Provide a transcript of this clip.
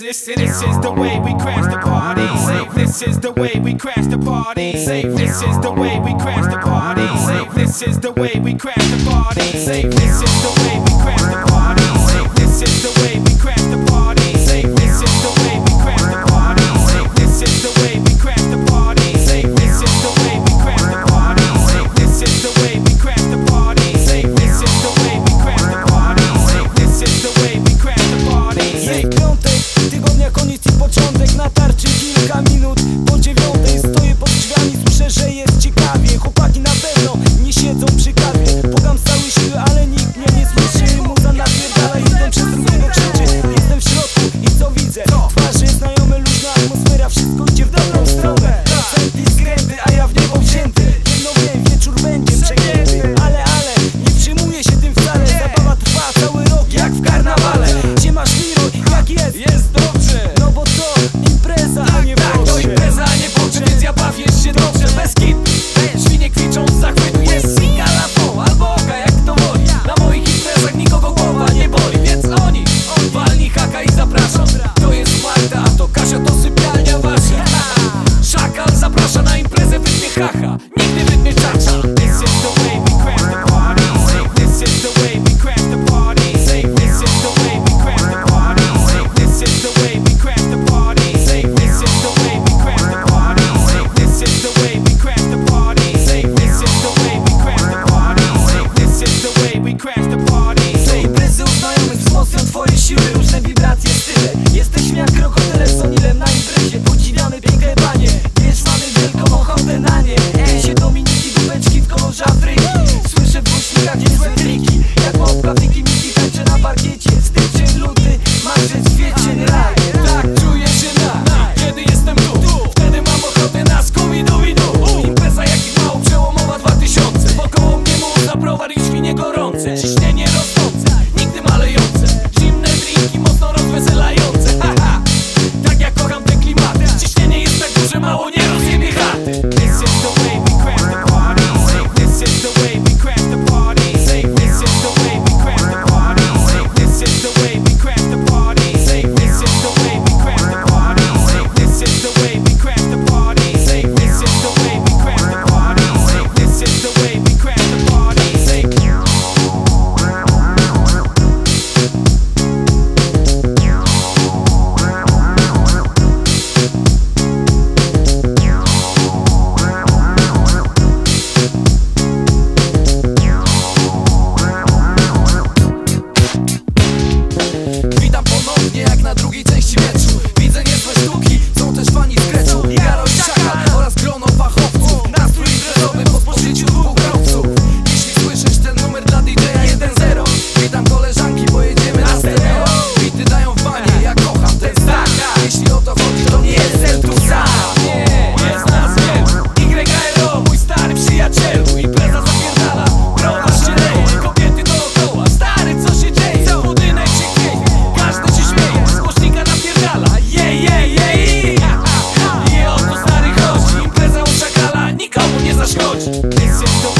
This, is the way we crash the party. Safe, this is the way we crash the party. Safe, this is the way we crash the party. Safe, this is the way we crash the party. This is the. coach. Esse é